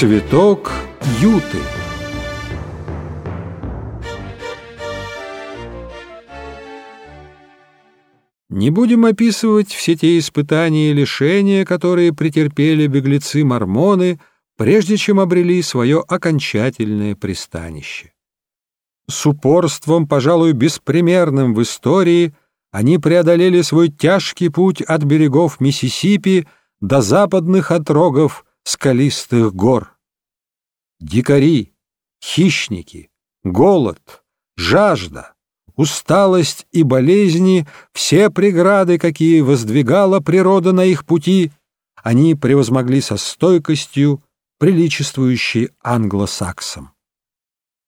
Цветок юты Не будем описывать все те испытания и лишения, которые претерпели беглецы-мормоны, прежде чем обрели свое окончательное пристанище. С упорством, пожалуй, беспримерным в истории, они преодолели свой тяжкий путь от берегов Миссисипи до западных отрогов скалистых гор. Дикари, хищники, голод, жажда, усталость и болезни, все преграды, какие воздвигала природа на их пути, они превозмогли со стойкостью, приличествующей англосаксам.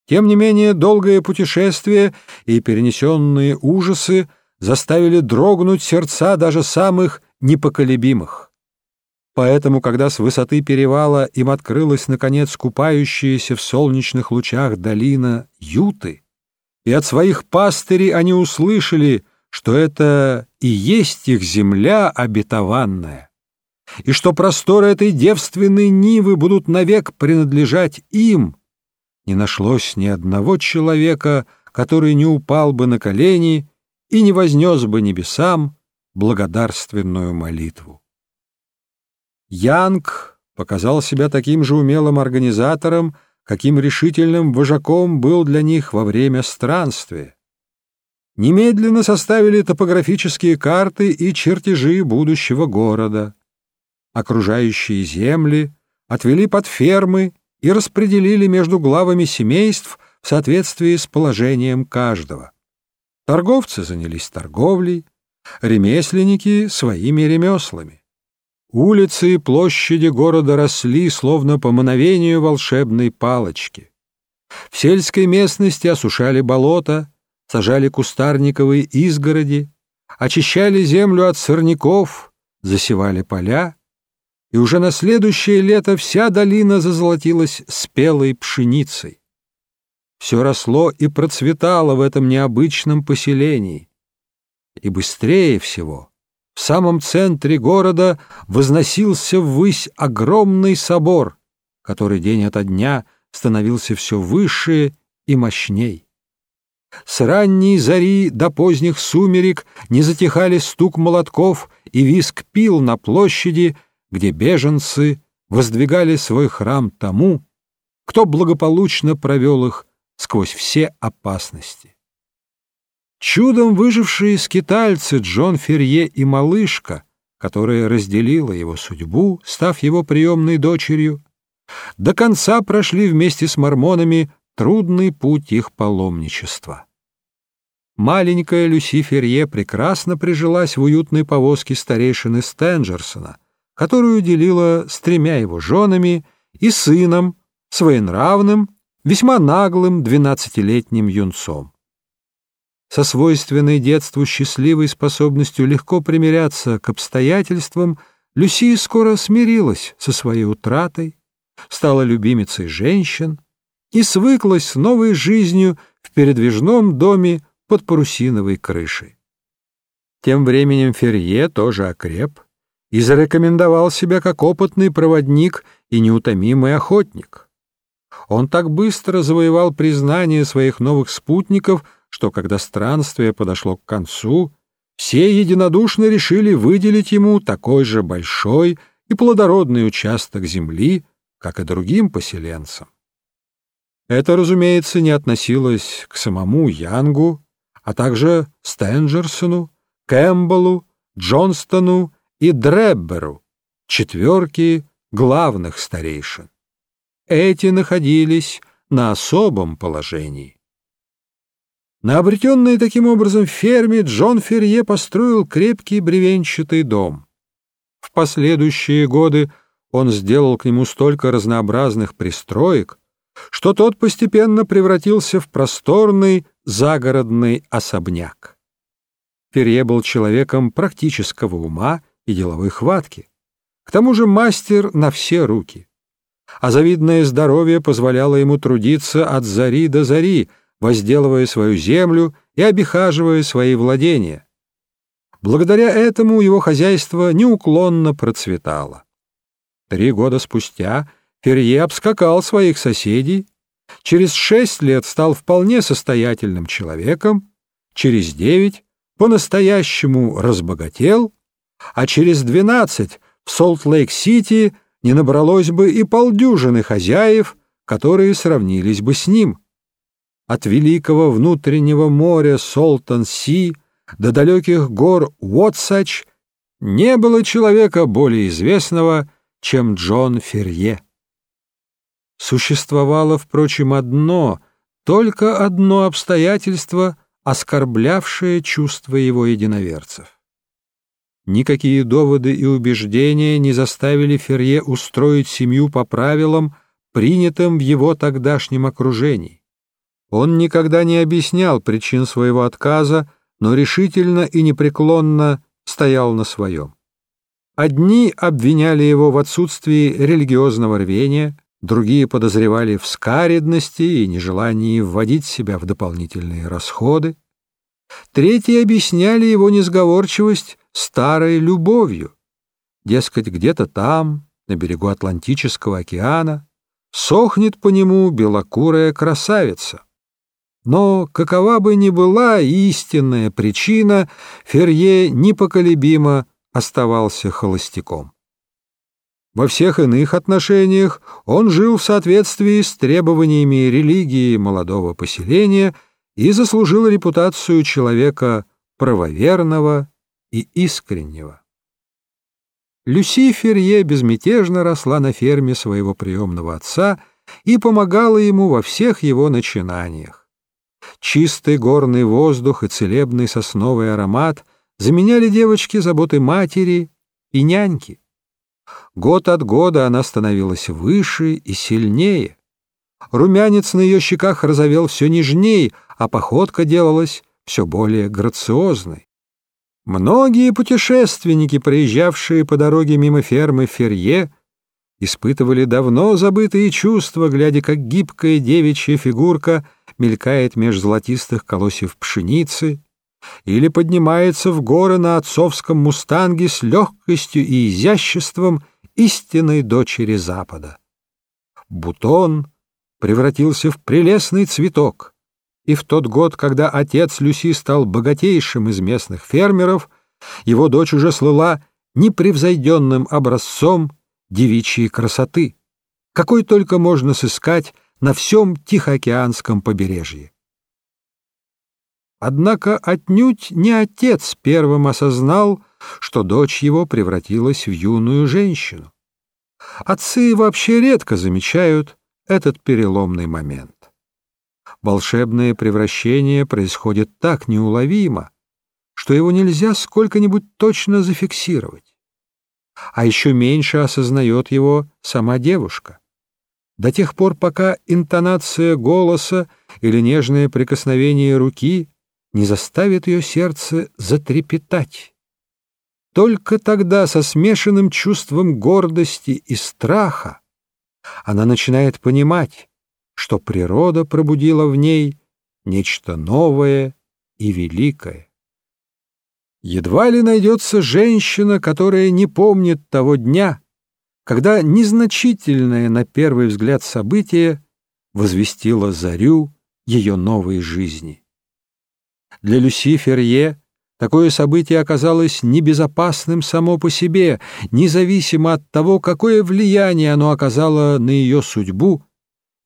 Тем не менее, долгое путешествие и перенесенные ужасы заставили дрогнуть сердца даже самых непоколебимых. Поэтому, когда с высоты перевала им открылась, наконец, купающаяся в солнечных лучах долина Юты, и от своих пастырей они услышали, что это и есть их земля обетованная, и что просторы этой девственной нивы будут навек принадлежать им, не нашлось ни одного человека, который не упал бы на колени и не вознес бы небесам благодарственную молитву. Янг показал себя таким же умелым организатором, каким решительным вожаком был для них во время странствия. Немедленно составили топографические карты и чертежи будущего города. Окружающие земли отвели под фермы и распределили между главами семейств в соответствии с положением каждого. Торговцы занялись торговлей, ремесленники — своими ремеслами. Улицы и площади города росли, словно по мановению волшебной палочки. В сельской местности осушали болота, сажали кустарниковые изгороди, очищали землю от сорняков, засевали поля, и уже на следующее лето вся долина зазолотилась спелой пшеницей. Все росло и процветало в этом необычном поселении. И быстрее всего — в самом центре города возносился ввысь огромный собор, который день ото дня становился все выше и мощней. С ранней зари до поздних сумерек не затихали стук молотков и виск пил на площади, где беженцы воздвигали свой храм тому, кто благополучно провел их сквозь все опасности. Чудом выжившие скитальцы Джон Ферье и малышка, которая разделила его судьбу, став его приемной дочерью, до конца прошли вместе с мормонами трудный путь их паломничества. Маленькая Люси Ферье прекрасно прижилась в уютной повозке старейшины Стенджерсона, которую делила с тремя его женами и сыном, своенравным, весьма наглым двенадцатилетним юнцом со свойственной детству счастливой способностью легко примиряться к обстоятельствам, Люси скоро смирилась со своей утратой, стала любимицей женщин и свыклась с новой жизнью в передвижном доме под парусиновой крышей. Тем временем Ферье тоже окреп и зарекомендовал себя как опытный проводник и неутомимый охотник. Он так быстро завоевал признание своих новых спутников — что когда странствие подошло к концу, все единодушно решили выделить ему такой же большой и плодородный участок земли, как и другим поселенцам. Это, разумеется, не относилось к самому Янгу, а также Стенджерсону, Кэмпбеллу, Джонстону и Дребберу, четверки главных старейшин. Эти находились на особом положении. На обретенной таким образом ферме Джон Ферье построил крепкий бревенчатый дом. В последующие годы он сделал к нему столько разнообразных пристроек, что тот постепенно превратился в просторный загородный особняк. Ферье был человеком практического ума и деловой хватки, к тому же мастер на все руки. А завидное здоровье позволяло ему трудиться от зари до зари, возделывая свою землю и обихаживая свои владения. Благодаря этому его хозяйство неуклонно процветало. Три года спустя Ферье обскакал своих соседей, через шесть лет стал вполне состоятельным человеком, через девять по-настоящему разбогател, а через двенадцать в Солт-Лейк-Сити не набралось бы и полдюжины хозяев, которые сравнились бы с ним. От великого внутреннего моря Солтон-Си до далеких гор Уотсач не было человека более известного, чем Джон Ферье. Существовало, впрочем, одно, только одно обстоятельство, оскорблявшее чувства его единоверцев. Никакие доводы и убеждения не заставили Ферье устроить семью по правилам, принятым в его тогдашнем окружении. Он никогда не объяснял причин своего отказа, но решительно и непреклонно стоял на своем. Одни обвиняли его в отсутствии религиозного рвения, другие подозревали в скаредности и нежелании вводить себя в дополнительные расходы, третьи объясняли его несговорчивость старой любовью, дескать, где-то там, на берегу Атлантического океана, сохнет по нему белокурая красавица. Но какова бы ни была истинная причина, Ферье непоколебимо оставался холостяком. Во всех иных отношениях он жил в соответствии с требованиями религии молодого поселения и заслужил репутацию человека правоверного и искреннего. Люси Ферье безмятежно росла на ферме своего приемного отца и помогала ему во всех его начинаниях. Чистый горный воздух и целебный сосновый аромат заменяли девочке заботы матери и няньки. Год от года она становилась выше и сильнее. Румянец на ее щеках разовел все нежней, а походка делалась все более грациозной. Многие путешественники, проезжавшие по дороге мимо фермы Ферье, испытывали давно забытые чувства, глядя, как гибкая девичья фигурка мелькает меж золотистых колосьев пшеницы или поднимается в горы на отцовском мустанге с легкостью и изяществом истинной дочери Запада. Бутон превратился в прелестный цветок, и в тот год, когда отец Люси стал богатейшим из местных фермеров, его дочь уже слыла непревзойденным образцом девичьей красоты, какой только можно сыскать на всем Тихоокеанском побережье. Однако отнюдь не отец первым осознал, что дочь его превратилась в юную женщину. Отцы вообще редко замечают этот переломный момент. Волшебное превращение происходит так неуловимо, что его нельзя сколько-нибудь точно зафиксировать. А еще меньше осознает его сама девушка. До тех пор, пока интонация голоса или нежное прикосновение руки не заставит ее сердце затрепетать. Только тогда со смешанным чувством гордости и страха она начинает понимать, что природа пробудила в ней нечто новое и великое. Едва ли найдется женщина, которая не помнит того дня, когда незначительное на первый взгляд событие возвестило зарю ее новой жизни. Для Люси Ферье такое событие оказалось небезопасным само по себе, независимо от того, какое влияние оно оказало на ее судьбу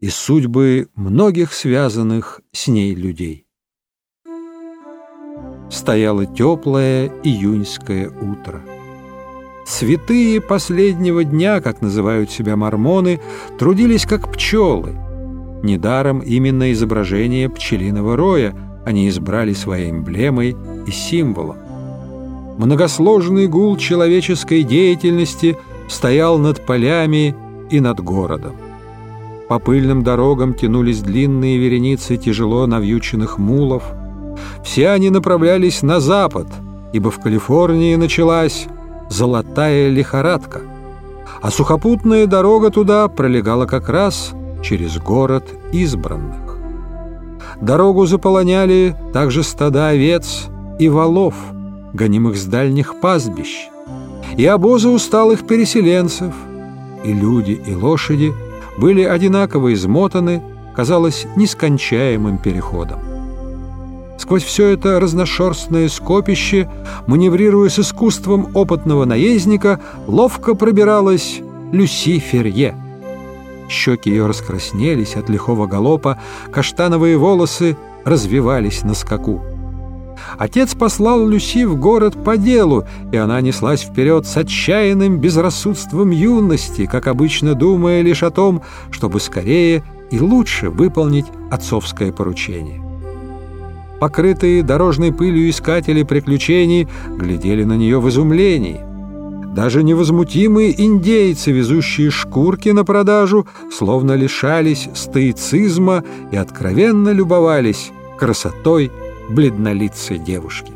и судьбы многих связанных с ней людей. Стояло теплое июньское утро. Святые последнего дня, как называют себя мормоны, трудились как пчелы. Недаром именно изображение пчелиного роя – они избрали своей эмблемой и символом. Многосложный гул человеческой деятельности стоял над полями и над городом. По пыльным дорогам тянулись длинные вереницы тяжело навьюченных мулов. Все они направлялись на запад, ибо в Калифорнии началась золотая лихорадка, а сухопутная дорога туда пролегала как раз через город избранных. Дорогу заполоняли также стада овец и валов, гонимых с дальних пастбищ, и обозы усталых переселенцев, и люди, и лошади были одинаково измотаны, казалось, нескончаемым переходом. Сквозь все это разношерстное скопище, маневрируя с искусством опытного наездника, ловко пробиралась Люси Ферье. Щеки ее раскраснелись от лихого галопа, каштановые волосы развивались на скаку. Отец послал Люси в город по делу, и она неслась вперед с отчаянным безрассудством юности, как обычно думая лишь о том, чтобы скорее и лучше выполнить отцовское поручение. Покрытые дорожной пылью искатели приключений глядели на нее в изумлении. Даже невозмутимые индейцы, везущие шкурки на продажу, словно лишались стоицизма и откровенно любовались красотой бледнолицей девушки.